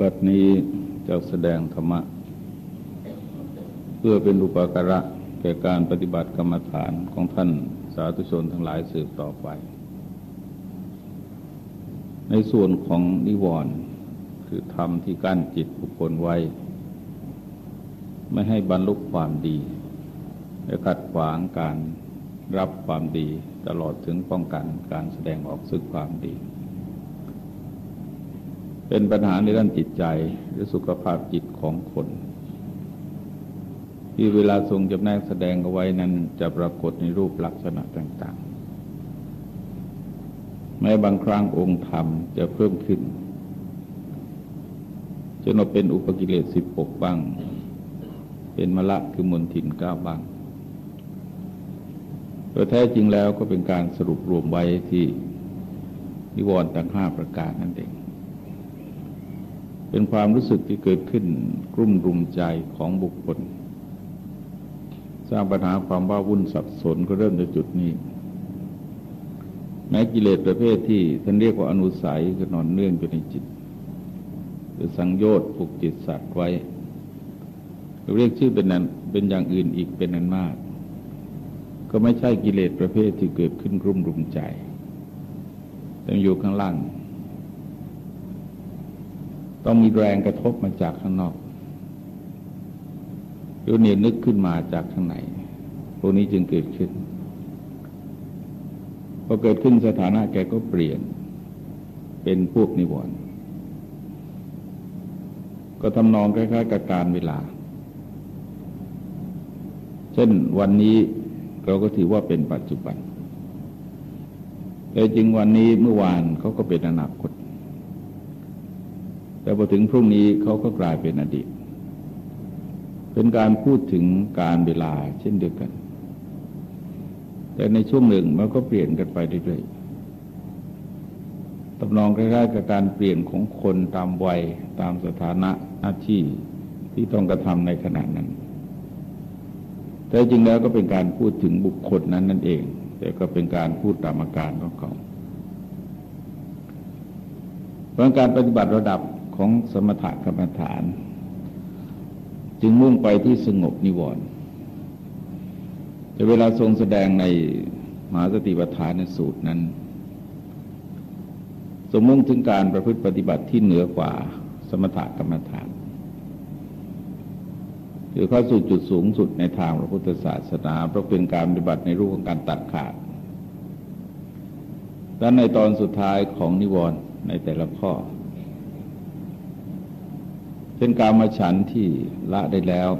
บัดนี้จะแสดงธรรมะ เพื่อเป็นอุปการะแก่การปฏิบัติกรรมฐานของท่านสาธุชนทั้งหลายสืบต่อไป ในส่วนของนิวรณ์คือธรรมที่กั้นจิตบุคคลไว้ ไม่ให้บรรลุความดีและขัดขวางการรับความดีตลอดถึงป้องกันการแสดงออกซึ่งความดี เป็นปัญหาในด้านจิตใจหรือสุขภาพจิตของคน ที่เวลาทรงจำแนกแสดงเอาไว้นั้นจะปรากฏในรูปลักษณะต่าง ๆ แม้บางครั้งองค์ธรรมจะเพิ่มขึ้นจนเป็นอุปกิเลสสิบปกบ้าง เป็นมละคือมนทินเก้าบ้างโดยแท้จริงแล้วก็เป็นการสรุปรวมไว้ที่นิวรณ์ทั้งห้าประการนั่นเอง เป็นความรู้สึกที่เกิดขึ้นกลุ่มรุมใจของบุคคล สร้างปัญหาความว่าวุ่นสับสนก็เริ่มจากจุดนี้แม้กิเลสประเภทที่ท่านเรียกว่าอนุสัยคือนอนเนื่องอยู่ในจิต หรือสังโยชน์ผูกจิตสัตว์ไว้เรียกชื่อเป็นนั้นเป็นอย่างอื่นอีกเป็นนั้นมาก ก็ไม่ใช่กิเลสประเภทที่เกิดขึ้นรุ่มรุมใจแต้องอยู่ข้างล่าง ต้องมีแรงกระทบมาจากข้างนอกหรือเนี่ยนึกขึ้นมาจากข้างในพวกนี้จึงเกิดขึ้นพอเกิดขึ้นสถานะแกก็เปลี่ยน เป็นพวกนิวรณ์ก็ทำนองคล้ายๆกับการเวลา เช่นวันนี้เราก็ถือว่าเป็นปัจจุบันแต่จริงวันนี้เมื่อวานเขาก็เป็นอนาคต แต่พอถึงพรุ่งนี้เขาก็กลายเป็นอดีต เป็นการพูดถึงการเวลาเช่นเดียวกัน แต่ในช่วงหนึ่งมันก็เปลี่ยนกันไปเรื่อยๆตำนองใกล้ๆกับการเปลี่ยนของคนตามวัยตามสถานะอาชีพที่ต้องกระทำในขณะนั้น แต่จริงแล้วก็เป็นการพูดถึงบุคคลนั้นนั่นเอง แต่ก็เป็นการพูดตามอาการของเขาเพราะการปฏิบัติระดับ ของสมถกรรมฐาน จึงมุ่งไปที่สงบนิวรณ์แต่เวลาทรงแสดงในมหาสติปัฏฐานในสูตรนั้นสมมุ่งถึงการประพฤติปฏิบัติที่เหนือกว่าสมถกรรมฐานคือเข้าสู่จุดสูงสุดในทางพระพุทธศาสนาเพราะเป็นการปฏิบัติในรูปของการตัดขาดและในตอนสุดท้ายของนิวรณ์ในแต่ละข้อ เป็นการมาฉันที่ละได้แล้ว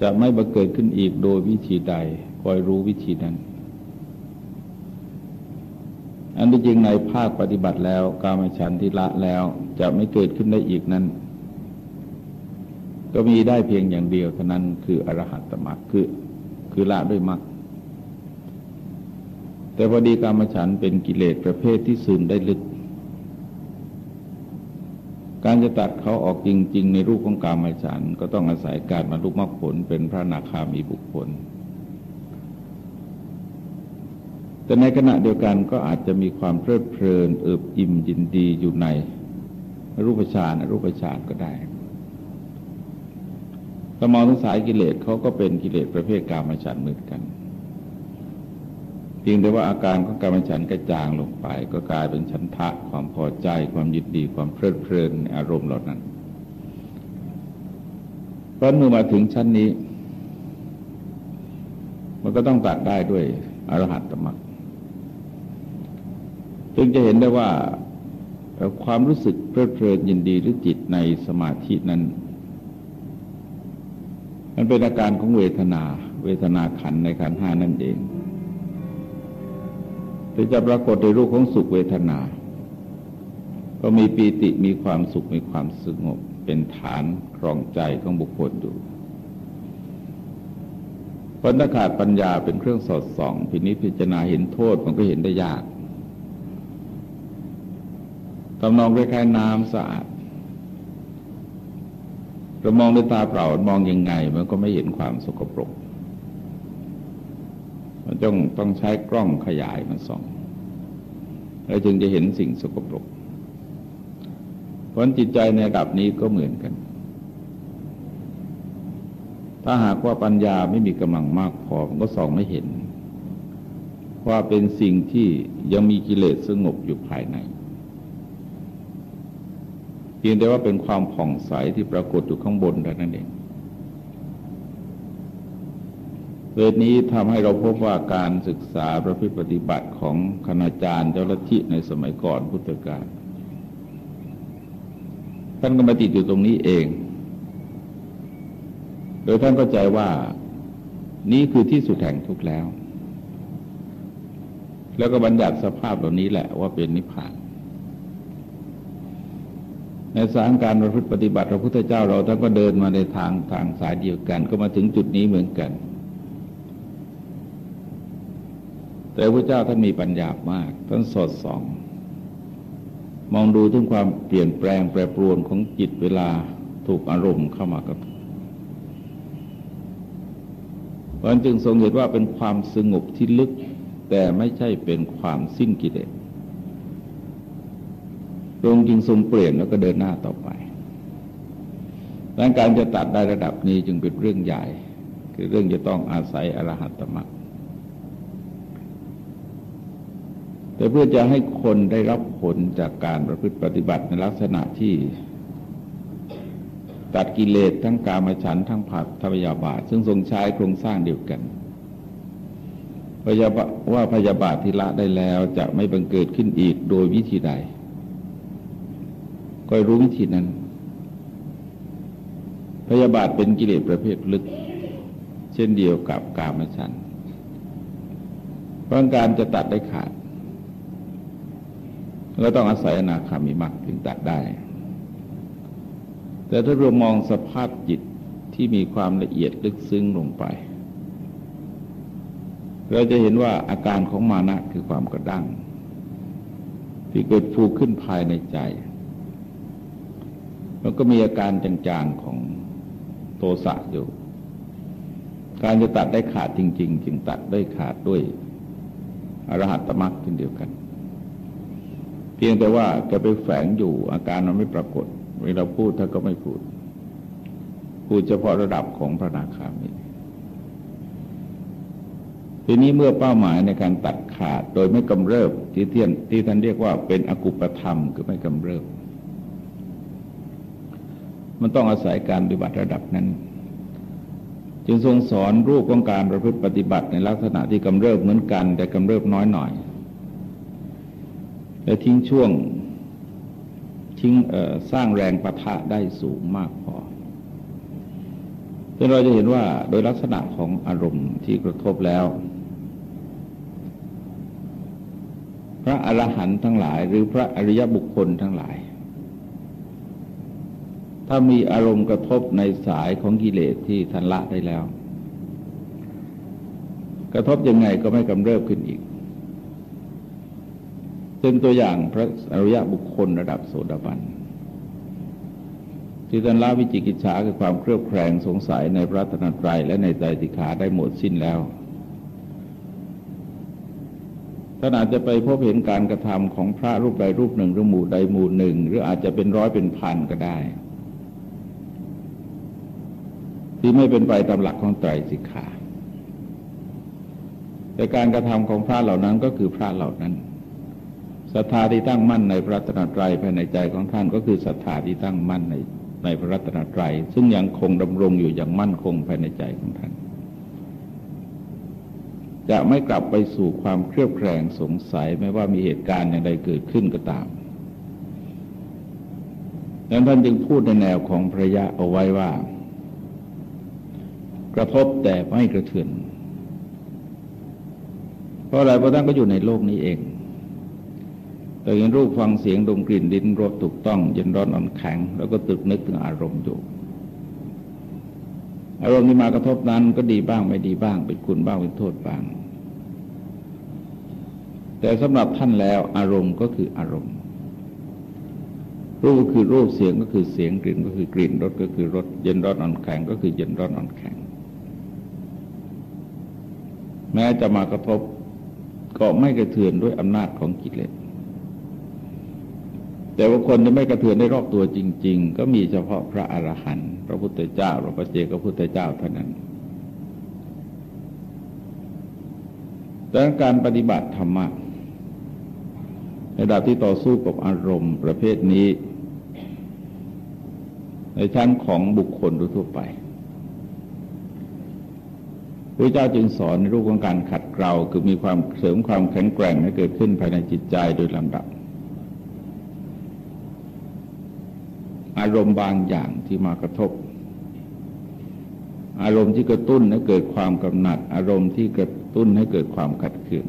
จะไม่บังเกิดขึ้นอีกโดยวิธีใดคอยรู้วิธีนั้นอันที่จริงในภาคปฏิบัติแล้วการมาฉันที่ละแล้วจะไม่เกิดขึ้นได้อีกนั้น ก็มีได้เพียงอย่างเดียวเท่านั้นคืออรหัตมรรคคือคือละด้วยมรรคแต่พอดีกรรมฉันเป็นกิเลสประเภทที่ซึมได้ลึก การจะตัดเขาออกจริง ๆ ในรูปของกรรมฉันก็ต้องอาศัยการบรรลุมรรคผลเป็นพระนาคามีบุคคล แต่ในขณะเดียวกันก็อาจจะมีความเพลิดเพลินเอิบอิ่มยินดีอยู่ในรูปฌานรูปฌานก็ได้ถ้ามองทั้งสายกิเลสเขาก็เป็นกิเลสประเภทกามฉันเหมือนกัน เพียงแต่ว่าอาการของกามฉันกระจางลงไป ก็กลายเป็นฉันทะความพอใจความยินดีความเพลิดเพลินในอารมณ์เหล่านั้นเพราะเมื่อมาถึงชั้นนี้ มันก็ต้องตัดได้ด้วยอรหัตตมรรคจึงจะเห็นได้ว่าความรู้สึกเพลิดเพลินยินดีหรือจิตในสมาธินั้น มันเป็นอาการของเวทนา เวทนาขันในขันห้านั่นเอง ที่จะปรากฏในรูปของสุขเวทนา ก็มีปีติมีความสุขมีความสงบเป็นฐานครองใจของบุคคลอยู่เพราะถ้าขาดปัญญาเป็นเครื่องสอดส่อง พินิจพิจารณาเห็นโทษมันก็เห็นได้ยากตำนองคล้ายๆน้ำสะอาดเรามองด้วยตาเปล่ามองยังไงมันก็ไม่เห็นความสกปรก มันต้องต้องใช้กล้องขยายมันส่องแล้วจึงจะเห็นสิ่งสกปรกเพราะจิตใจในระดับนี้ก็เหมือนกัน ถ้าหากว่าปัญญาไม่มีกำลังมากพอมันก็ส่องไม่เห็น ว่าเป็นสิ่งที่ยังมีกิเลสสงบอยู่ภายในเพียงแต่ว่าเป็นความผ่องใสที่ปรากฏอยู่ข้างบนเท่านั้นเอง เรื่องนี้ทำให้เราพบว่าการศึกษาประพฤติปฏิบัติของคณาจารย์เจ้าลัทธิในสมัยก่อนพุทธกาลท่านก็มาติดอยู่ตรงนี้เอง โดยท่านเข้าใจว่านี้คือที่สุดแห่งทุกแล้ว แล้วก็บัญญัติสภาพเหล่านี้แหละว่าเป็นนิพพาน ในสางการประพฤติปฏิบัติพระพุทธเจ้าเราท่านก็เดินมาในทางทางสายเดียวกัน ก็มาถึงจุดนี้เหมือนกัน แต่พระเจ้าท่านมีปัญญามาก ท่านสดส่อง มองดูถึงความเปลี่ยนแปลงแปรปรวนของจิตเวลาถูกอารมณ์เข้ามากับเพราะจึงทรงเห็นว่าเป็นความสงบที่ลึก แต่ไม่ใช่เป็นความสิ้นกิเลสตรงจึงทรงเปลี่ยนแล้วก็เดินหน้าต่อไปดังการจะตัดได้ระดับนี้จึงเป็นเรื่องใหญ่ คือเรื่องจะต้องอาศัยอรหัตตมรรค แต่เพื่อจะให้คนได้รับผลจากการประพฤติปฏิบัติในลักษณะที่ตัดกิเลสทั้งกามฉันทั้งผักทพยาบาท ซึ่งทรงใช้โครงสร้างเดียวกันพยาบาว่าพยาบาทที่ละได้แล้วจะไม่บังเกิดขึ้นอีกโดยวิธีใด ก็รู้วิธีนั้น พยาบาทเป็นกิเลสประเภทลึก เช่นเดียวกับกามฉันเพราะการจะตัดได้ขาด ก็ต้องอาศัยอนาคามีมรรคถึงตัดได้ แต่ถ้าเรามองสภาพจิตที่มีความละเอียดลึกซึ้งลงไป เราจะเห็นว่าอาการของมานะคือความกระด้างที่เกิดฟูขึ้นภายในใจ แล้วก็มีอาการจางๆของโทสะอยู่ การจะตัดได้ขาดจริง ๆ จึงตัดได้ขาดด้วยอรหัตตมรรคเช่นเดียวกัน พียงแต่ว่าแกไปแฝงอยู่ อาการมันไม่ปรากฏ เวลาพูดท่านก็ไม่พูด พูดเฉพาะระดับของพระนาคามีทีนี้เมื่อเป้าหมายในการตัดขาดโดยไม่กำเริบที่เทียนที่ท่านเรียกว่าเป็นอกุปธรรมคือไม่กำเริบ มันต้องอาศัยการปฏิบัติระดับนั้น จึงทรงสอนรูปของการประพฤติปฏิบัติในลักษณะที่กำเริบเหมือนกัน แต่กำเริบน้อยหน่อย และทิ้งช่วงทิ้งสร้างแรงประทะได้สูงมากพอจนเราจะเห็นว่าโดยลักษณะของอารมณ์ที่กระทบแล้ว พระอรหันต์ทั้งหลาย หรือพระอริยบุคคลทั้งหลาย ถ้ามีอารมณ์กระทบในสายของกิเลสที่ทันละได้แล้ว กระทบยังไงก็ไม่กำเริบขึ้นอีก เป็นตัวอย่างพระอริยบุคคลระดับโสดาบันที่ท่านละวิจิกิจฉาคือความเครือบแคลงสงสัยในพระธนตรัยและในใจติขาได้หมดสิ้นแล้วท่านอาจจะไปพบเห็นการกระทำของพระรูปใดรูปหนึ่งหรือหมู่ใดหมู่หนึ่ง หรืออาจจะเป็นร้อยเป็นพันก็ได้ ที่ไม่เป็นไปตามหลักของไตรสิกขาแต่การกระทำของพระเหล่านั้นก็คือพระเหล่านั้น ศรัทธาที่ตั้งมั่นในพระรัตนตรัยภายในใจของท่านก็คือศรัทธาที่ตั้งมั่นในในพระรัตนตรัย ซึ่งยังคงดำรงอยู่อย่างมั่นคงภายในใจของท่าน จะไม่กลับไปสู่ความเครียดแคลงสงสัยไม่ว่ามีเหตุการณ์อย่างใดเกิดขึ้นก็ตามดังนั้นท่านจึงพูดในแนวของพระยะเอาไว้ว่า กระทบแต่ไม่กระเทือน เพราะอะไรเพราะท่านก็อยู่ในโลกนี้เอง เราเห็นรูปฟังเสียงดมกลิ่นดินรสถูกต้องเย็นร้อนอ่อนแข็ง แล้วก็ตึกนึกถึงอารมณ์อยู่ อารมณ์ที่มากระทบนั้นก็ดีบ้างไม่ดีบ้าง เป็นคุณบ้างเป็นโทษบ้าง แต่สำหรับท่านแล้วอารมณ์ก็คืออารมณ์ รูปก็คือรูปเสียงก็คือเสียงกลิ่นก็คือกลิ่นรสก็คือรสเย็นร้อนอ่อนแข็งก็คือเย็นร้อนอ่อนแข็ง แม้จะมากระทบก็ไม่กระเทือนด้วยอำนาจของกิเลส แต่ว่าคนที่ไม่กระเทือนได้รอบตัวจริง ๆ ก็มีเฉพาะพระอรหันต์พระพุทธเจ้าพระเจกพระพุทธเจ้าเท่านั้นดังการปฏิบัติธรรมะในระดับที่ต่อสู้กับอารมณ์ประเภทนี้ ในชั้นของบุคคลทั่วไปพระเจ้าจึงสอนในรูปของการขัดเกลาคือมีความเสริมความแข็งแกร่งให้เกิดขึ้นภายในจิตใจโดยลำดับ อารมณ์บางอย่างที่มากระทบ อารมณ์ที่กระตุ้นให้เกิดความกำหนัด อารมณ์ที่กระตุ้นให้เกิดความขัดเคือง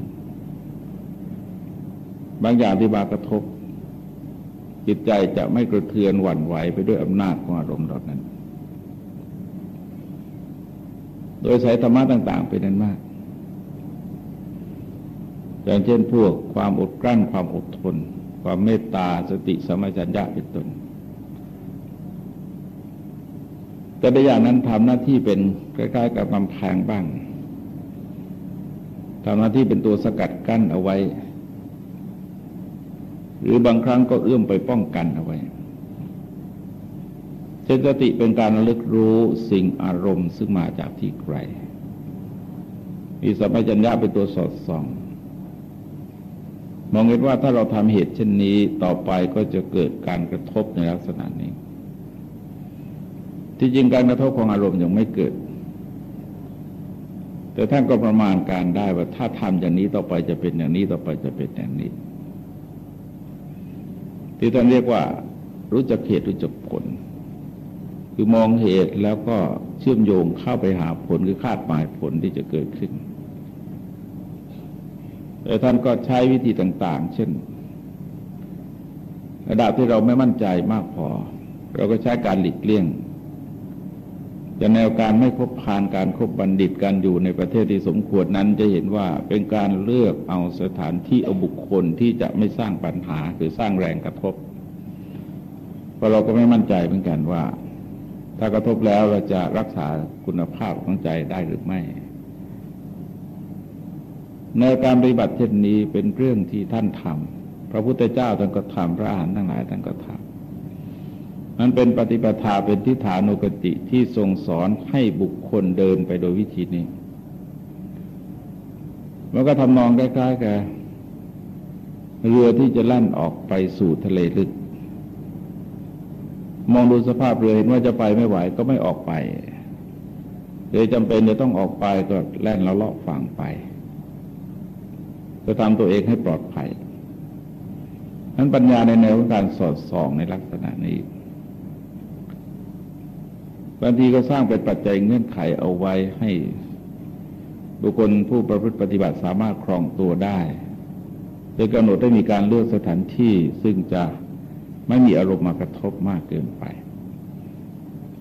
บางอย่างที่มากระทบ จิตใจจะไม่กระเทือนหวั่นไหวไปด้วยอำนาจของอารมณ์เหล่านั้น โดยสายธรรมะต่าง ๆ เป็นนั้นมากอย่างเช่นพวกความอดกลั้นความอดทน ความเมตตาสติสมัชัญญะเป็นต้น แต่ในอย่างนั้นทำหน้าที่เป็นใกล้ๆกับกำแพงบ้างทำหน้าที่เป็นตัวสกัดกั้นเอาไว้ หรือบางครั้งก็เอื้อมไปป้องกันเอาไว้เจตสติเป็นการระลึกรู้สิ่งอารมณ์ซึ่งมาจากที่ไกล มีสัมปชัญญะเป็นตัวสอดส่อง มองเห็นว่าถ้าเราทำเหตุเช่นนี้ต่อไปก็จะเกิดการกระทบในลักษณะนี้ ที่จริงการกระทบของอารมณ์ยังไม่เกิด แต่ท่านก็ประมาณการได้ว่าถ้าทำอย่างนี้ต่อไปจะเป็นอย่างนี้ต่อไปจะเป็นอย่างนี้ ที่ท่านเรียกว่า รู้จักเหตุรู้จักผล คือมองเหตุแล้วก็เชื่อมโยงเข้าไปหาผลคือคาดหมายผลที่จะเกิดขึ้นแต่ท่านก็ใช้วิธีต่าง ๆ เช่น ระดับที่เราไม่มั่นใจมากพอ เราก็ใช้การหลีกเลี่ยง จะแนวการไม่คบพานการครบบัณฑิตการอยู่ในประเทศที่สมควรนั้นจะเห็นว่าเป็นการเลือกเอาสถานที่เอาบุคคลที่จะไม่สร้างปัญหาคือสร้างแรงกระทบเพราะเราก็ไม่มั่นใจเหมือนกันว่า ถ้ากระทบแล้วเราจะรักษาคุณภาพของใจได้หรือไม่ในการปฏิบัติเช่นนี้เป็นเรื่องที่ท่านทำพระพุทธเจ้าท่านก็ทำพระอาหารทั้งหลายท่านก็ทำ มันเป็นปฏิปทาเป็นทิฏฐานุกติที่ทรงสอนให้บุคคลเดินไปโดยวิธีนี้มันก็ทำนองใกล้ๆกับเรือที่จะลั่นออกไปสู่ทะเลลึก มองดูสภาพเรือเห็นว่าจะไปไม่ไหวก็ไม่ออกไปเลยจำเป็นจะต้องออกไปก็แล่นแล้วเลาะฝั่งไปจะทำตัวเองให้ปลอดภัยนั้นปัญญาในแนวการสอดส่องในลักษณะนี้างทีก็สร้างเป็นปัจจัยเงื่อนไขเอาไว้ให้บุคคลผู้ประพฤติปฏิบัติสามารถครองตัวได้ โดยกำหนดได้มีการเลือกสถานที่ซึ่งจะไม่มีอารมณ์มากระทบมากเกินไป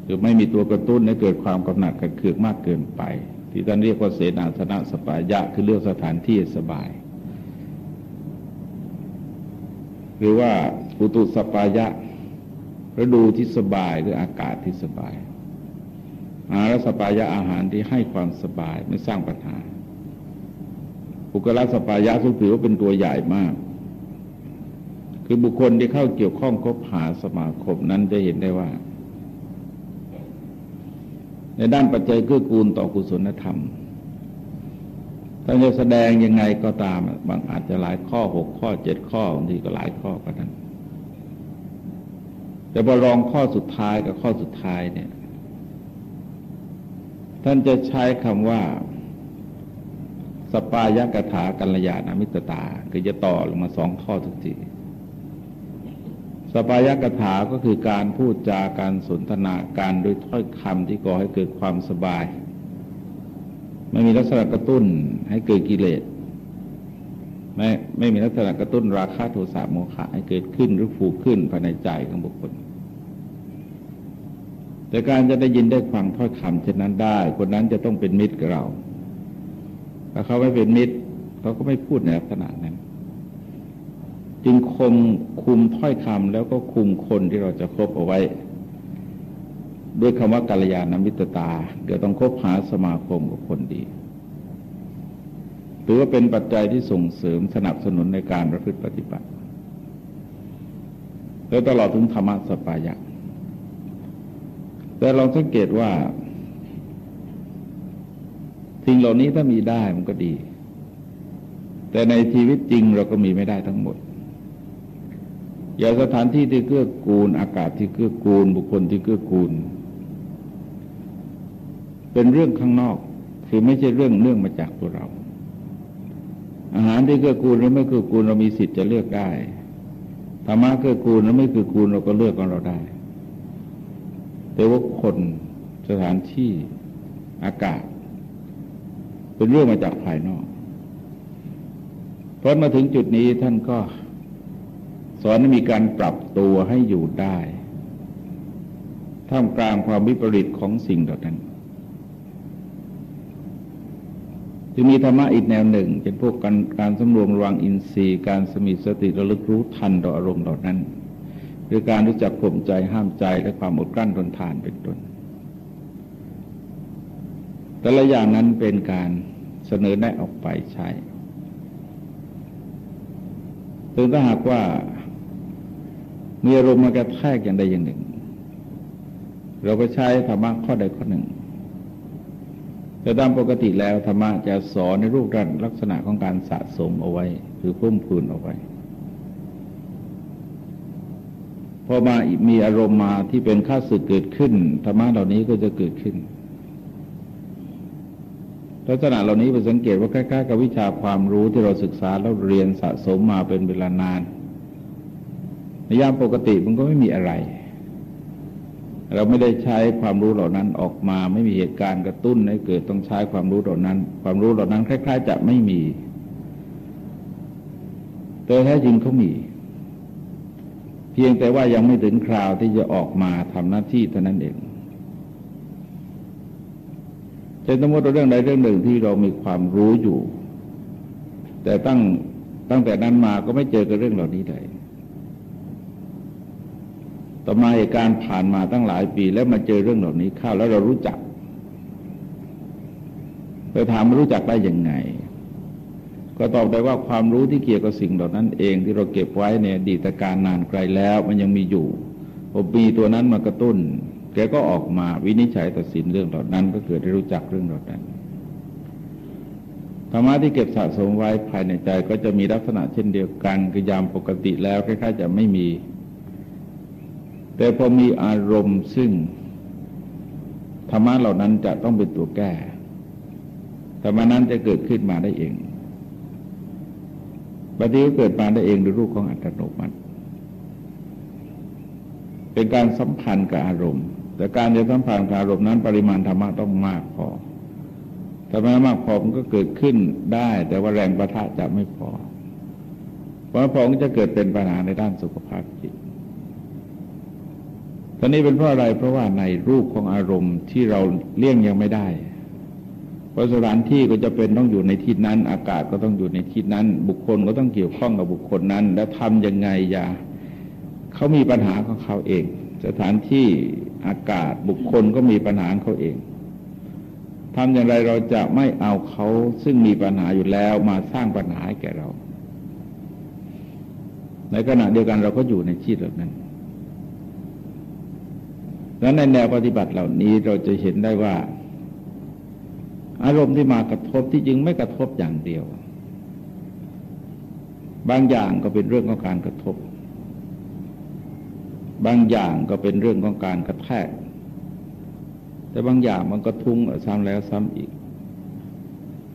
หรือไม่มีตัวกระตุ้นให้เกิดความกำหนัดกระเคืองมากเกินไป ที่ท่านเรียกว่าเสนาสนะสปายะคือเลือกสถานที่สบาย หรือว่าอุตุสปายะฤดูที่สบายหรืออากาศที่สบาย อาหารสปายะอาหารที่ให้ความสบายไม่สร้างปัญหา อุกลสปายะซึ่งถือว่าเป็นตัวใหญ่มาก คือบุคคลที่เข้าเกี่ยวข้องคบหาสมาคมนั้นจะเห็นได้ว่า ในด้านปัจจัยเกื้อกูลต่อกุศลธรรมถ้าจะแสดงยังไงก็ตาม บางอาจจะหลายข้อหกข้อเจ็ดข้อบางทีก็หลายข้อก็นั้นแต่พอรองข้อสุดท้ายกับข้อสุดท้ายเนี่ย ท่านจะใช้คำว่า สปายกถากัลยาณมิตรตา คือจะต่อลงมาสองข้อทุกทีสปายกถาก็คือการพูดจาการสนทนาการโดยถ้อยคำที่ก่อให้เกิดความสบายไม่มีลักษณะกระตุ้นให้เกิดกิเลสไม่ไม่มีลักษณะกระตุ้นราคะโทสะโมฆะให้เกิดขึ้นหรือฟูขึ้นภายในใจของบุคคล แต่การจะได้ยินได้ฟังถ้อยคำเช่นนั้นได้ คนนั้นจะต้องเป็นมิตรกับเรา ถ้าเขาไม่เป็นมิตร เขาก็ไม่พูดในลักษณะนั้น จึงคมคุมถ้อยคำแล้วก็คุมคนที่เราจะคบเอาไว้ ด้วยคำว่ากัลยาณมิตรตาเดี๋ยวต้องคบหาสมาคมกับคนดีหรือว่าเป็นปัจจัยที่ส่งเสริมสนับสนุนในการประพฤติปฏิบัติแล้วตลอดถึงธรรมะสปายะ แต่ลองสังเกตว่าสิ่งเหล่านี้ถ้ามีได้มันก็ดี แต่ในชีวิตจริงเราก็มีไม่ได้ทั้งหมด อย่างสถานที่ที่เกื้อกูล อากาศที่เกื้อกูล บุคคลที่เกื้อกูล เป็นเรื่องข้างนอก คือไม่ใช่เรื่องเนื่องมาจากตัวเรา อาหารที่เกื้อกูลหรือไม่เกื้อกูลเรามีสิทธิ์จะเลือกได้ธรรมะเกื้อกูลหรือไม่เกื้อกูลเราก็เลือกของเราได้ แต่ว่าคนสถานที่อากาศ เป็นเรื่องมาจากภายนอก เพราะมาถึงจุดนี้ท่านก็สอนให้มีการปรับตัวให้อยู่ได้ ท่ามกลางความวิปริตของสิ่งเหล่านั้นจึงมีธรรมะอีกแนวหนึ่งเป็นพวกการการสำรวมระวังอินทรีย์ การสมีสติระลึกรู้ทันต่ออารมณ์เหล่านั้น หรือการรู้จักข่มใจห้ามใจและความอดกลั้นทนทานเป็นต้นแต่ละอย่างนั้นเป็นการเสนอแนะออกไปใช้ถึงถ้าหากว่ามีอารมณ์มากระแทกอย่างใดอย่างหนึ่ง เราก็ใช้ธรรมะข้อใดข้อหนึ่ง แต่ตามปกติแล้วธรรมะจะสอนในรูปร่างลักษณะของการสะสมเอาไว้คือพุ่มพูนเอาไว้ พอมามีอารมณ์มาที่เป็นข้าศึกเกิดขึ้นธรรมะเหล่านี้ก็จะเกิดขึ้น ลักษณะเหล่านี้ไปสังเกตว่าใกล้ๆกับวิชาความรู้ที่เราศึกษาแล้วเรียนสะสมมาเป็นเวลานานในยามปกติมันก็ไม่มีอะไร เราไม่ได้ใช้ความรู้เหล่านั้นออกมา ไม่มีเหตุการณ์กระตุ้นให้เกิดต้องใช้ความรู้เหล่านั้น ความรู้เหล่านั้นคล้าย ๆ จะไม่มีแต่แท้จริงเขามี เพียงแต่ว่ายังไม่ถึงคราวที่จะออกมาทำหน้าที่เท่านั้นเองเช่นสมมติเรื่องใดเรื่องหนึ่งที่เรามีความรู้อยู่ แต่ตั้งตั้งแต่นั้นมาก็ไม่เจอกับเรื่องเหล่านี้เลยต่อมาเหตุการณ์ผ่านมาตั้งหลายปี แล้วมาเจอเรื่องเหล่านี้เข้าแล้วเรารู้จักไปถามรู้จักได้ยังไง ก็ตอบได้ว่าความรู้ที่เกี่ยวกับสิ่งเหล่านั้นเองที่เราเก็บไว้ในอดีตการนานไกลแล้ว มันยังมีอยู่พอมีตัวนั้นมากระตุ้น แกก็ออกมาวินิจฉัยตัดสินเรื่องเหล่านั้นก็เกิดได้รู้จักเรื่องเหล่านั้นธรรมะที่เก็บสะสมไว้ภายในใจก็จะมีลักษณะเช่นเดียวกันคือยามปกติแล้วคล้ายๆจะไม่มี แต่พอมีอารมณ์ซึ่งธรรมะเหล่านั้นจะต้องเป็นตัวแก้ธรรมะนั้นจะเกิดขึ้นมาได้เอง บัดนี้ก็เกิดมาได้เองโดยรูปของอัตโนมัติ เป็นการสัมพันธ์กับอารมณ์ แต่การจะสัมพันธ์กับอารมณ์นั้น ปริมาณธรรมะต้องมากพอถ้าไม่มากพอมันก็เกิดขึ้นได้ แต่ว่าแรงประทะจะไม่พอ เพราะพอจะเกิดเป็นปัญหาในด้านสุขภาพจิตตอนนี้เป็นเพราะอะไรเพราะว่าในรูปของอารมณ์ที่เราเลี่ยงยังไม่ได้ เพราะสถานที่ก็จะเป็นต้องอยู่ในที่นั้น อากาศก็ต้องอยู่ในที่นั้น บุคคลก็ต้องเกี่ยวข้องกับบุคคลนั้น แล้วทำยังไงอย่าเขามีปัญหาของเขาเอง สถานที่อากาศบุคคลก็มีปัญหาเขาเองทำอย่างไรเราจะไม่เอาเขาซึ่งมีปัญหาอยู่แล้วมาสร้างปัญหาให้แก่เรา ในขณะเดียวกันเราก็อยู่ในชีวิตแบบนั้นดังนั้นในแนวปฏิบัติเหล่านี้เราจะเห็นได้ว่า อารมณ์ที่มากระทบที่จริงไม่กระทบอย่างเดียว บางอย่างก็เป็นเรื่องของการกระทบ บางอย่างก็เป็นเรื่องของการกระแทก แต่บางอย่างมันก็ทุ้งซ้ำแล้วซ้ำอีก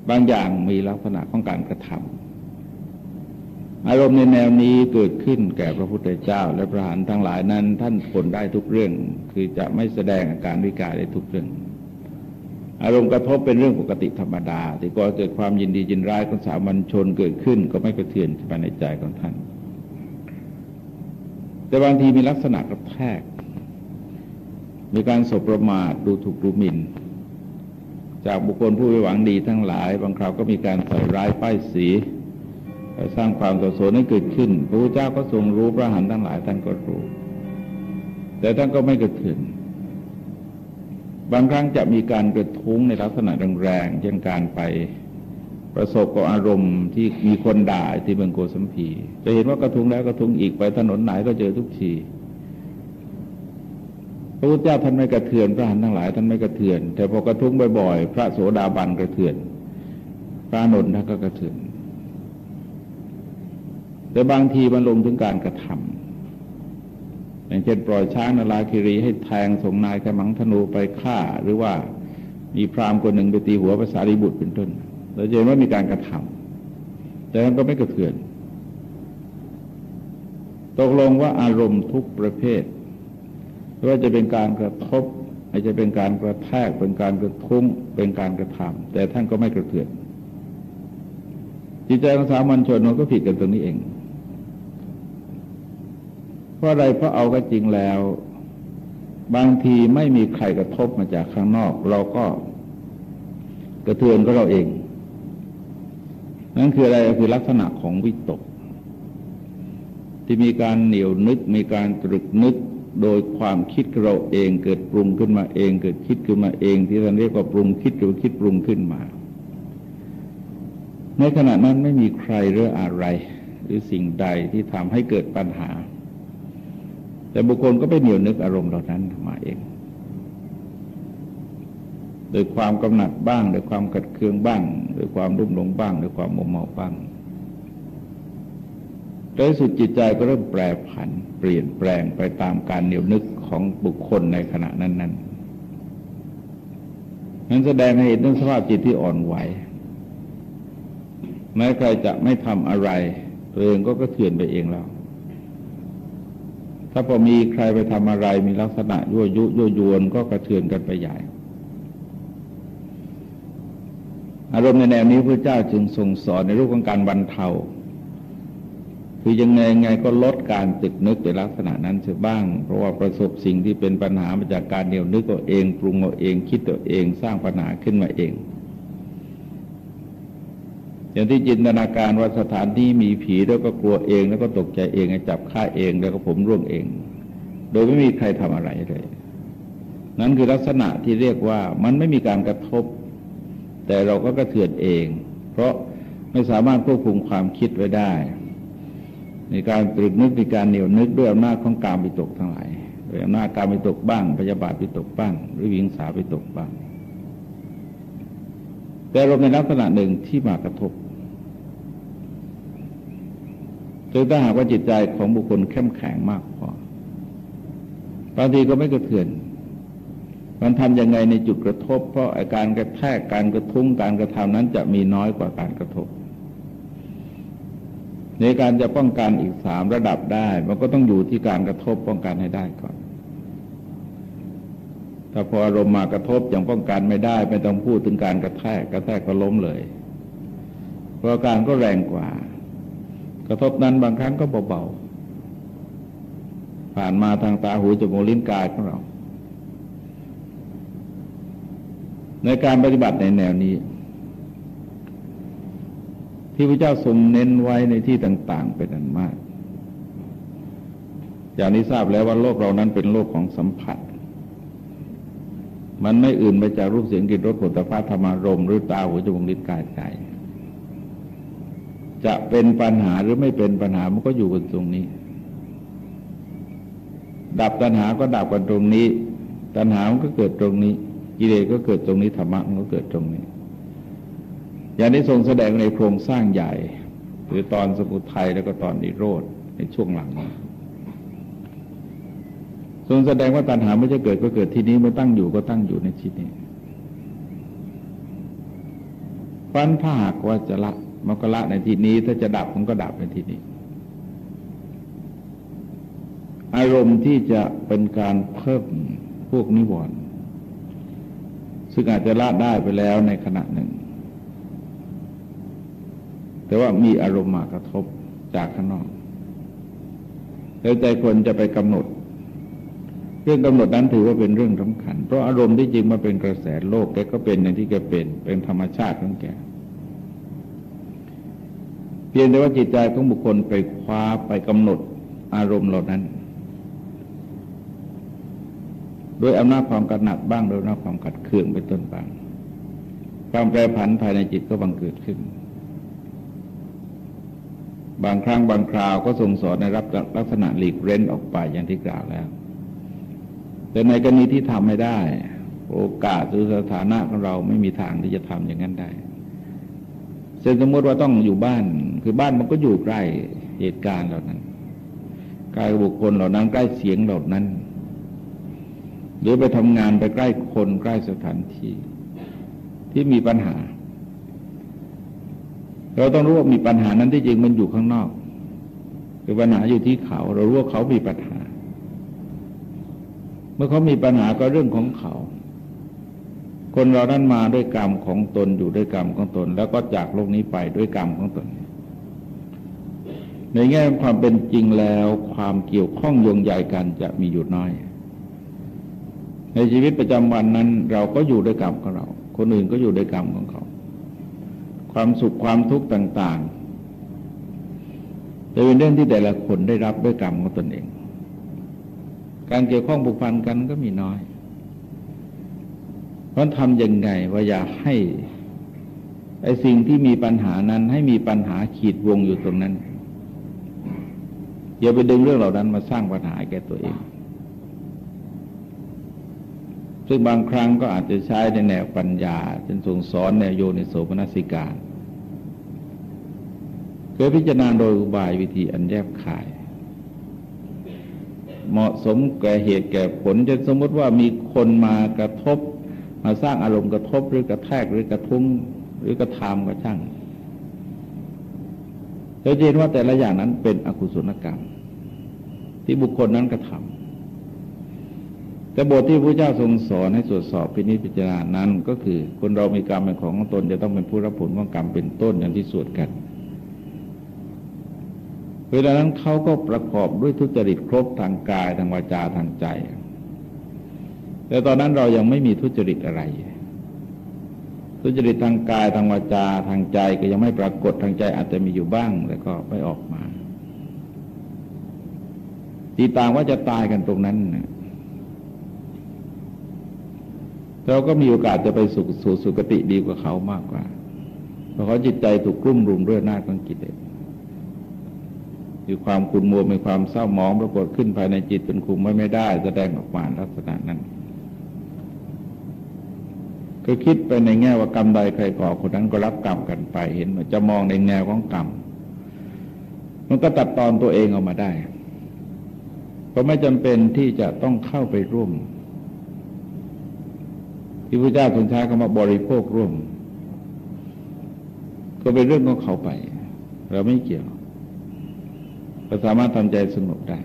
บางอย่างมีลักษณะของการกระทำอารมณ์ในแนวนี้เกิดขึ้นแก่พระพุทธเจ้า และพระหันทั้งหลายนั้น ท่านผลได้ทุกเรื่อง คือจะไม่แสดงอาการวิกายได้ทุกเรื่อง อารมณ์กระทบเป็นเรื่องปกติธรรมดาที่ก่อเกิดความยินดียินร้ายของสามัญชนเกิดขึ้นก็ไม่กระเทือนภายในใจของท่าน แต่บางทีมีลักษณะกระแทก มีการสบประมาทดูถูกดูหมิ่น จากบุคคลผู้ไม่หวังดีทั้งหลาย บางคราวก็มีการใส่ร้ายป้ายสี สร้างความต่อโสนให้เกิดขึ้น พระพุทธเจ้าก็ทรงรู้พระหันทั้งหลายท่านก็รู้ แต่ท่านก็ไม่กระเทือน บางครั้งจะมีการกระทุ้งในลักษณะแรงๆเช่นการไปประสบกับอารมณ์ที่มีคนด่าที่เมืองโกสัมพี จะเห็นว่ากระทุ้งแล้วกระทุ้งอีกไปถนนไหนก็เจอทุกทีพระพุทธเจ้าท่านไม่กระเทือนพระหันทั้งหลายท่านไม่กระเทือน แต่พอกระทุ้งบ่อยๆ พระโสดาบันกระเทือน พระนนท์ท่านก็กระเทือน แต่บางทีมันลงถึงการกระทำ อย่างเช่นปล่อยช้างนาลาคิรีให้แทงสงนายขมังธนูไปฆ่า หรือว่ามีพราหมณ์คนหนึ่งไปตีหัวภาษาริบุตรเป็นต้นเราจะเห็นว่ามีการกระทำแต่นั้นก็ไม่กระเทือน ตกลงว่าอารมณ์ทุกประเภทว่าจะเป็นการกระทบอาจจะเป็นการกระแทกเป็นการกระทุ้งเป็นการกระทำแต่ท่านก็ไม่กระเทือนจิตใจของสามัญชนมันก็ผิดกันตรงนี้เอง เพราะอะไรเพราะเอาก็จริงแล้ว บางทีไม่มีใครกระทบมาจากข้างนอก เราก็กระเทือนก็เราเอง นั่นคืออะไรคือลักษณะของวิตก ที่มีการเหนียวนึก มีการตรึกนึกโดยความคิดเราเองเกิดปรุงขึ้นมาเอง เกิดคิดขึ้นมาเอง ที่เราเรียกว่าปรุงคิดหรือคิดปรุงขึ้นมา ในขณะนั้นไม่มีใครหรืออะไร หรือสิ่งใดที่ทำให้เกิดปัญหา แต่บุคคลก็ไปเหนียวนึกอารมณ์เหล่านั้นมาเอง โดยความกำหนัดบ้าง โดยความกัดเคืองบ้าง โดยความรุ่มหลงบ้าง โดยความโมเมาบ้างโดยสุดจิตใจก็เริ่มแปรผัน เปลี่ยนแปลงไปตามการเหนียวนึกของบุคคลในขณะนั้นนั้นนั้นแสดงให้เห็นถึงสภาพจิตที่อ่อนไหวแม้ใครจะไม่ทำอะไร ตัวเองก็กระเทือนไปเองแล้ว ถ้าพอมีใครไปทำอะไรมีลักษณะยั่วยุยั่วยวนก็กระเทือนกันไปใหญ่ อารมณ์ในแนวนี้พระเจ้าจึงทรงสอนในรูปของการบรรเทา คือยังไงไงก็ลดการติดนึกในลักษณะนั้นเสียบ้าง เพราะว่าประสบสิ่งที่เป็นปัญหามาจากการเดียวนึกตัวเอง ปรุงตัวเอง คิดตัวเอง สร้างปัญหาขึ้นมาเอง อย่างที่จินตนาการว่าสถานที่มีผีแล้วก็กลัวเอง แล้วก็ตกใจเองจับฆ่าเองแล้วก็ผมร่วงเอง โดยไม่มีใครทำอะไรเลย นั่นคือลักษณะที่เรียกว่ามันไม่มีการกระทบ แต่เราก็กระเทือนเอง เพราะไม่สามารถควบคุมความคิดไว้ได้ ในการตรึกนึกในการเหนียวนึกด้วยอำนาจของการไปตกทั้งหลายด้วยอำนาจการไปตกบ้างพยาบาทไปตกบ้าง หรือวิงสาไปตกบ้าง แต่รมในลักษณะหนึ่งที่มากระทบ จนถ้าหากว่าจิตใจของบุคคลเข้มแข็งมากพอบางทีก็ไม่กระเทือน มันทำยังไงในจุดกระทบ เพราะอาการกระแทกการกระทุ้งการกระทำนั้นจะมีน้อยกว่าการกระทบ ในการจะป้องกันอีกสามระดับได้ มันก็ต้องอยู่ที่การกระทบป้องกันให้ได้ก่อนถ้าพออารมณ์มากระทบอย่างป้องกันไม่ได้ ไม่ต้องพูดถึงการกระแทกกระแทกก็ล้มเลย เพราะการก็แรงกว่า กระทบนั้นบางครั้งก็เบาๆ ผ่านมาทางตาหูจมูกลิ้นกายของเรา ในการปฏิบัติในแนวนี้ ที่พระเจ้าทรงเน้นไว้ในที่ต่าง ๆ เป็นอันมาก อย่างนี้ทราบแล้วว่าโลกเรานั้นเป็นโลกของสัมผัส มันไม่อื่นไปจากรูปเสียงกลิ่นรสผลิตภัณฑ์ธรรมารมหรือตาหูจมูกลิ้นกายใจ จะเป็นปัญหาหรือไม่เป็นปัญหามันก็อยู่กันตรงนี้ ดับตัณหาก็ดับกันตรงนี้ ตัณหามันก็เกิดตรงนี้ กิเลสก็เกิดตรงนี้ธรรมะมันก็เกิดตรงนี้ อย่างนี้ทรงแสดงในโครงสร้างใหญ่ หรือตอนสมุทัยแล้วก็ตอนนิโรธในช่วงหลังทรงแสดงว่าตัณหาไม่จะเกิดก็เกิดที่นี้ไม่ตั้งอยู่ก็ตั้งอยู่ในที่นี้ฟันถ้าหากว่าจะละ มันก็ละในที่นี้ ถ้าจะดับมันก็ดับในที่นี้ อารมณ์ที่จะเป็นการเพิ่มพวกนิวรณ์ซึ่งอาจจะละได้ไปแล้วในขณะหนึ่ง แต่ว่ามีอารมณ์มากระทบจากข้างนอกแล้วใจคนจะไปกำหนด เรื่องกำหนดนั้นถือว่าเป็นเรื่องสำคัญ เพราะอารมณ์ที่จริงมาเป็นกระแสโลกแกก็เป็นในที่แกเป็น เป็นธรรมชาติของแก เพียงแต่ว่าจิตใจของบุคคลไปคว้าไปกำหนดอารมณ์เหล่านั้น โดยอำนาจความกระหนักบ้างโดยอำนาจความขัดเคืองเป็นต้นบ้างความแปรผันภายในจิตก็บังเกิดขึ้น บางครั้งบางคราวก็ทรงสอนในรับลักษณะหลีกเร้นออกไปอย่างที่กล่าวแล้ว แต่ในกรณีที่ทำไม่ได้ โอกาสหรือสถานะของเราไม่มีทางที่จะทำอย่างนั้นได้เช่นสมมติว่าต้องอยู่บ้าน คือบ้านมันก็อยู่ใกล้เหตุการณ์เหล่านั้นใกล้บุคคลเหล่านั้นใกล้เสียงเหล่านั้น หรือไปทำงานไปใกล้คนใกล้สถานที่ ที่มีปัญหา เราต้องรู้ว่ามีปัญหานั้นที่จริงมันอยู่ข้างนอกคือปัญหาอยู่ที่เขา เรารู้ว่าเขามีปัญหา เมื่อเขามีปัญหาก็เรื่องของเขา คนเรานั้นมาด้วยกรรมของตนอยู่ด้วยกรรมของตน แล้วก็จากโลกนี้ไปด้วยกรรมของตน ในแง่ความเป็นจริงแล้วความเกี่ยวข้องโยงใยกันจะมีอยู่น้อย ในชีวิตประจำวันนั้น เราก็อยู่ด้วยกรรมของเรา คนอื่นก็อยู่ด้วยกรรมของเขา ความสุขความทุกข์ต่างๆจะเป็นเรื่องที่แต่ละคนได้รับด้วยกรรมของตนเอง การเกี่ยวข้องผูกพันกันก็มีน้อย เพราะทำยังไงว่าอยากให้ไอ้สิ่งที่มีปัญหานั้นให้มีปัญหาขีดวงอยู่ตรงนั้น อย่าไปดึงเรื่องเหล่านั้นมาสร้างปัญหาแก่ตัวเอง ซึ่งบางครั้งก็อาจจะใช้ในแนวปัญญาเป็นทรงสอนแนวโยนิโสมนสิการเคยพิจารณาโดยอุบายวิธีอันแยบขาย เหมาะสมแก่เหตุแก่ผลจะสมมติว่ามีคนมากระทบ มาสร้างอารมณ์กระทบหรือกระแทกหรือกระทุ้งหรือกระทำกระช่างเราเห็นว่าแต่ละอย่างนั้นเป็นอกุศลกรรม ที่บุคคลนั้นกระทำแต่บทที่พระเจ้าทรงสอนให้ตรวจสอบพินิจพิจารณานั้นก็คือ คนเรามีกรรมเป็นของตนจะต้องเป็นผู้รับผลของกรรมเป็นต้นอย่างที่สวดกัน เวลานั้นเขาก็ประกอบด้วยทุจริตครบทางกายทางวาจาทางใจ แต่ตอนนั้นเรายังไม่มีทุจริตอะไร ทุจริตทางกายทางวาจาทางใจก็ยังไม่ปรากฏทางใจอาจจะมีอยู่บ้างแต่ก็ไม่ออกมา ตีต่างว่าจะตายกันตรงนั้นนะเราก็มีโอกาสจะไปสุสู่สุคติดีกว่าเขามากกว่า เพราะเขาจิตใจถูกกลุ่มรุมด้วยหน้าของกิเลสมีความขุ่นมัวมีความเศร้าหมองปรากฏขึ้นภายในจิตจนคุมไว้ไม่ได้แสดงออกมาลักษณะนั้น ก็คิดไปในแง่ว่ากรรมใดใครก่อคนนั้นก็รับกรรมกันไปเห็นมันจะมองในแนวของกรรมมันก็ตัดตอนตัวเองออกมาได้ เพราไม่จำเป็นที่จะต้องเข้าไปร่วมที่พระเจ้าทรงใช้คำว่าบริโภคร่วม ก็เป็นเรื่องของเขาไป เราไม่เกี่ยวเราสามารถทำใจสงบได้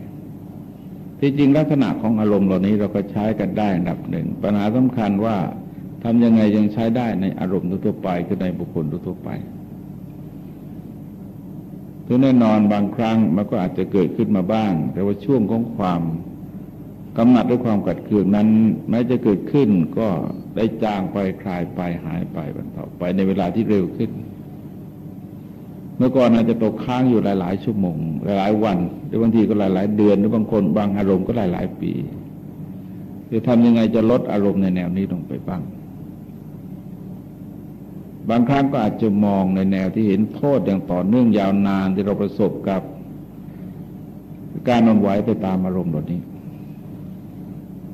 ที่จริงลักษณะของอารมณ์เหล่านี้เราก็ใช้กันได้อันดับหนึ่ง ปัญหาสำคัญว่าทำยังไงยังใช้ได้ในอารมณ์ทั่วไปคือในบุคคลทั่วไป คือแน่นอนบางครั้งมันก็อาจจะเกิดขึ้นมาบ้าง แต่ว่าช่วงของความกำหนัดด้วยความกัดเคืองนั้นแม้จะเกิดขึ้นก็ได้จางไปคลายไปหายไปบรรเทาไปในเวลาที่เร็วขึ้น เมื่อก่อนอาจจะตกค้างอยู่หลาย ๆ ชั่วโมง หลาย ๆ วันหรือบางทีก็หลาย ๆ เดือนหรือบางคนบางอารมณ์ก็หลาย ๆ ปีจะทำยังไงจะลดอารมณ์ในแนวนี้ลงไปบ้าง บางครั้งก็อาจจะมองในแนวที่เห็นโทษอย่างต่อเนื่องยาวนานที่เราประสบกับ การนอนไหวไปตามอารมณ์เหล่านี้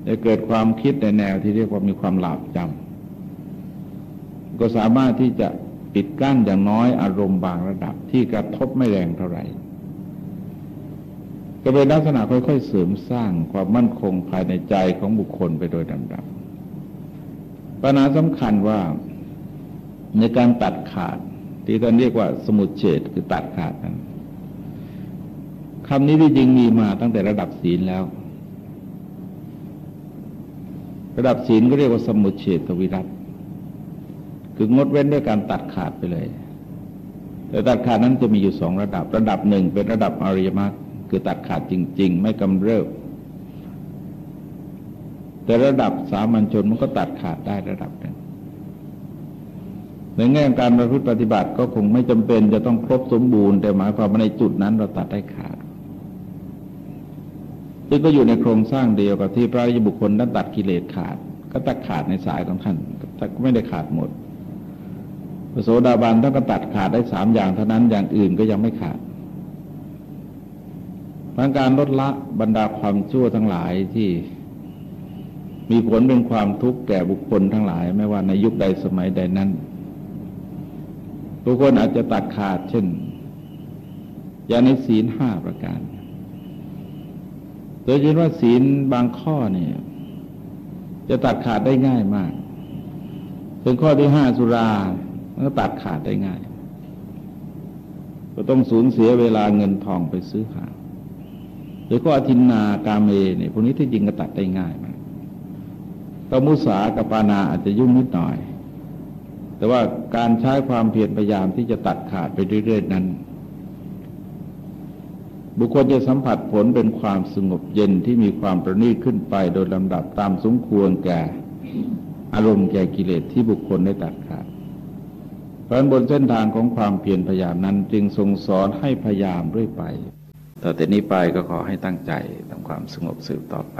จะเกิดความคิดในแนวที่เรียกว่ามีความหลาบจำก็สามารถที่จะปิดกั้นอย่างน้อยอารมณ์บางระดับที่กระทบไม่แรงเท่าไหร่ ก็เป็นลักษณะค่อยๆเสริมสร้างความมั่นคงภายในใจของบุคคลไปโดยลำดับปัญหาสำคัญว่า ในการตัดขาด ที่ท่านเรียกว่าสมุดเฉดคือตัดขาดนั้นคำนี้ที่จริงมีมาตั้งแต่ระดับศีลแล้ว ระดับศีลก็เรียกว่าสมุทเฉตวิรัตคืองดเว้นด้วยการตัดขาดไปเลย แต่ตัดขาดนั้นจะมีอยู่สองระดับ ระดับหนึ่งเป็นระดับอริยมรรคคือตัดขาดจริง ๆ ไม่กำเริบแต่ระดับสามัญชนมันก็ตัดขาดได้ระดับหนึ่ง ในแง่การประพฤติปฏิบัติก็คงไม่จำเป็นจะต้องครบสมบูรณ์แต่หมายความว่าในจุดนั้นเราตัดได้ขาดซึ่งก็อยู่ในโครงสร้างเดียวกับที่พระริยบุคคลนั้นตัดกิเลสขาด ก็ตัดขาดในสายของท่านก็ไม่ได้ขาดหมดพระโสดาบันต้องก็ตัดขาดได้สามอย่างเท่านั้นอย่างอื่นก็ยังไม่ขาดพังการลดละบรรดาความชั่วทั้งหลายที่มีผลเป็นความทุกข์แก่บุคคลทั้งหลาย ไม่ว่าในยุคใดสมัยใดนั้น บุคคลอาจจะตัดขาดเช่น อย่างในศีลห้าประการ โดยเฉพาะศีลบางข้อเนี่ยจะตัดขาดได้ง่ายมากเป็นข้อที่ห้าสุรา มันก็ตัดขาดได้ง่าย ก็ต้องสูญเสียเวลาเงินทองไปซื้อหาหรือก็อธินนากาเมเนี่ยพวกนี้ที่จริงก็ตัดได้ง่ายมากตมุสากับปานาอาจจะยุ่งนิดหน่อย แต่ว่าการใช้ความเพียรพยายามที่จะตัดขาดไปเรื่อย ๆ นั้น บุคคลจะสัมผัสผลเป็นความสงบเย็นที่มีความประณีตขึ้นไปโดยลำดับตามสมควรแก่อารมณ์แก่กิเลสที่บุคคลได้ตัดขาด เพราะบนเส้นทางของความเพียรพยายามนั้นจึงทรงสอนให้พยายามเรื่อยไป ต่อแต่นี้ไปก็ขอให้ตั้งใจทำความสงบสืบต่อไป